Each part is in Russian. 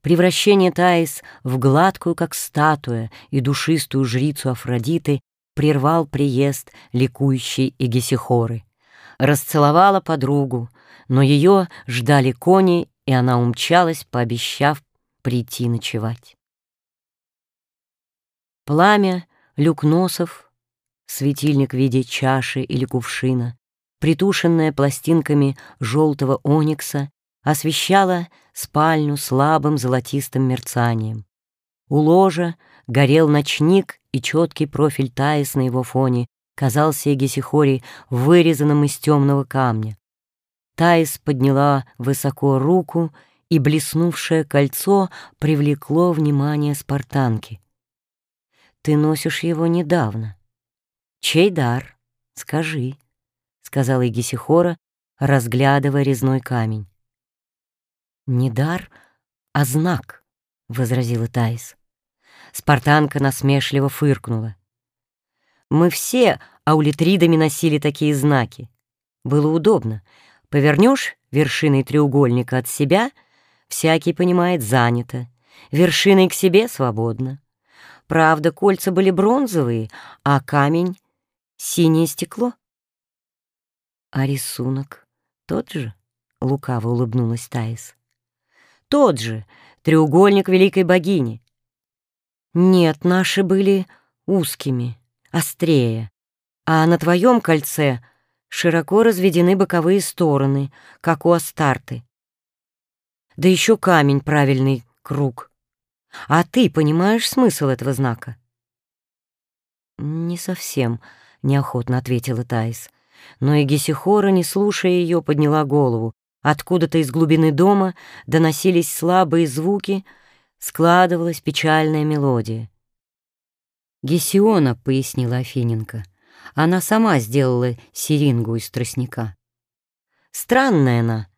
Превращение Таис в гладкую, как статуя, и душистую жрицу Афродиты прервал приезд ликующей Эгесихоры. Расцеловала подругу, но ее ждали кони, и она умчалась, пообещав прийти ночевать. Пламя, люк носов, светильник в виде чаши или кувшина, притушенная пластинками желтого оникса, освещала спальню слабым золотистым мерцанием. У ложа горел ночник, и четкий профиль Таис на его фоне казался Егисихори вырезанным из темного камня. Таис подняла высоко руку, и блеснувшее кольцо привлекло внимание спартанки. «Ты носишь его недавно. Чей дар? Скажи», — сказала Егисихора, разглядывая резной камень. «Не дар, а знак», — возразила Таис. Спартанка насмешливо фыркнула. «Мы все аулитридами носили такие знаки. Было удобно. Повернешь вершиной треугольника от себя, всякий понимает занято, вершиной к себе свободно. Правда, кольца были бронзовые, а камень — синее стекло. А рисунок тот же? — лукаво улыбнулась Таис. Тот же, треугольник великой богини. Нет, наши были узкими, острее, а на твоем кольце широко разведены боковые стороны, как у Астарты. Да еще камень правильный круг. А ты понимаешь смысл этого знака? «Не совсем», — неохотно ответила Таис. Но и Гесихора, не слушая ее, подняла голову. Откуда-то из глубины дома доносились слабые звуки, складывалась печальная мелодия. «Гесиона», — пояснила Афиненко, — «она сама сделала сирингу из тростника». «Странная она.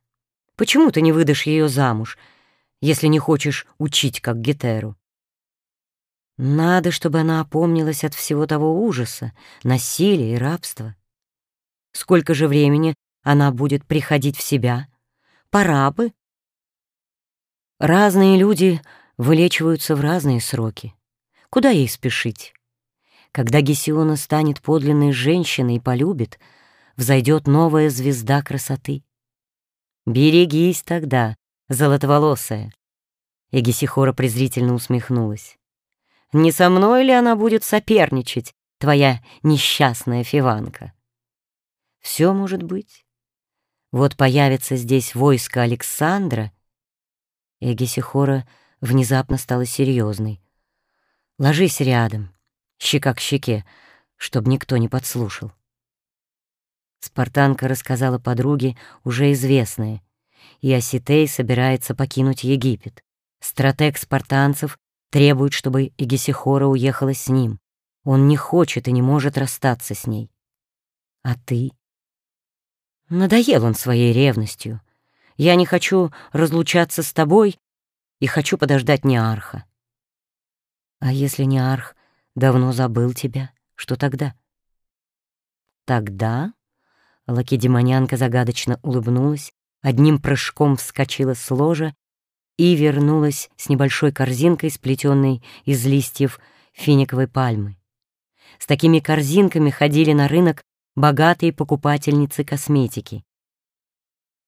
Почему ты не выдашь ее замуж, если не хочешь учить, как Гетеру?» Надо, чтобы она опомнилась от всего того ужаса, насилия и рабства. Сколько же времени она будет приходить в себя? Пора бы. Разные люди вылечиваются в разные сроки. Куда ей спешить? Когда Гесиона станет подлинной женщиной и полюбит, взойдет новая звезда красоты. Берегись тогда, золотоволосая. И Гесихора презрительно усмехнулась. Не со мной ли она будет соперничать, твоя несчастная фиванка? Все может быть. Вот появится здесь войско Александра, и Гесихора внезапно стала серьезной. Ложись рядом, щека к щеке, чтобы никто не подслушал. Спартанка рассказала подруге уже известное, и Осетей собирается покинуть Египет. Стратег спартанцев требует, чтобы Егесихора уехала с ним. Он не хочет и не может расстаться с ней. А ты? Надоел он своей ревностью. Я не хочу разлучаться с тобой и хочу подождать Неарха. А если Неарх давно забыл тебя, что тогда? Тогда Лакедемонянка загадочно улыбнулась, одним прыжком вскочила с ложа и вернулась с небольшой корзинкой, сплетенной из листьев финиковой пальмы. С такими корзинками ходили на рынок богатые покупательницы косметики.